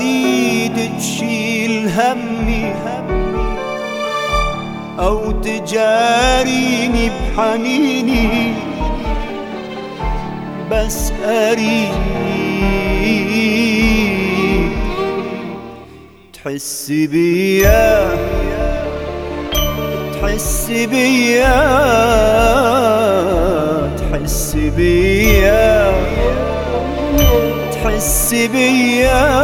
ايد تشيل همي أو تجاريني بحنيني بس أريد تحس بيا تحس بيا تحس بيا تحس بيا.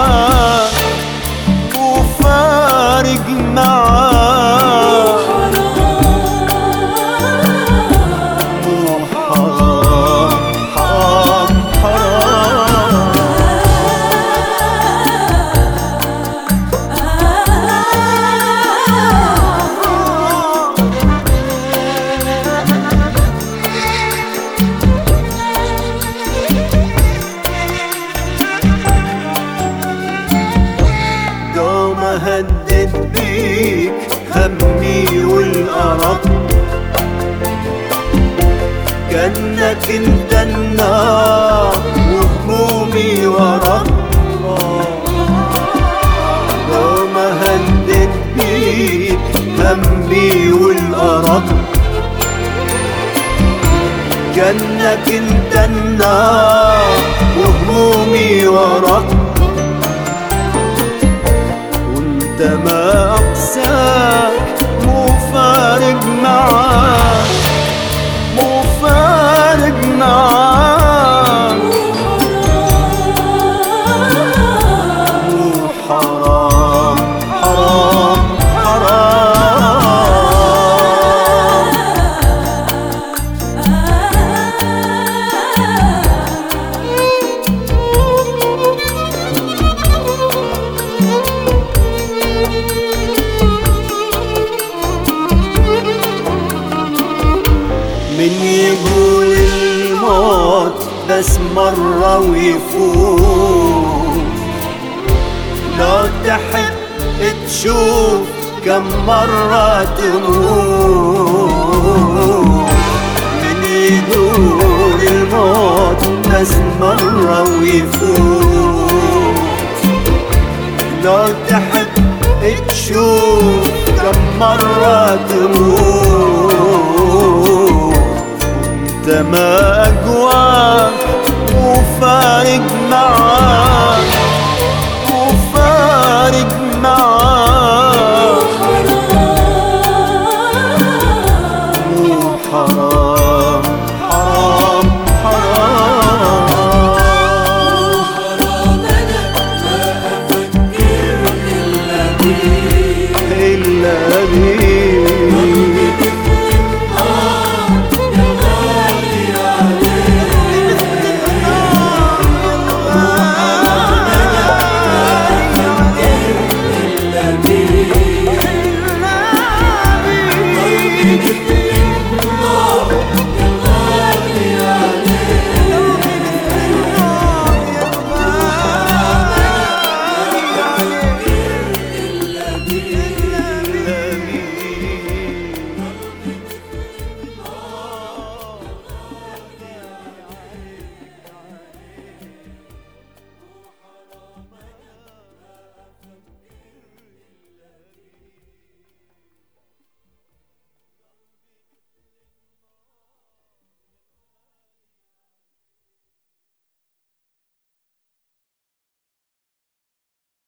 همي والأرق. كأنك انت النار وهمومي ورق. دوم هدد بيك همي والأرق. كأنك انت النار وهمومي ورق. وانت ما اقساك من يقول الموت بس مرة ويفوت. لو تحب تشوف كم مرة تموت. من يقول الموت بس مرة ويفوت. لو تحب تشوف كم مرة تموت انت ما اقواك وفارق معاك.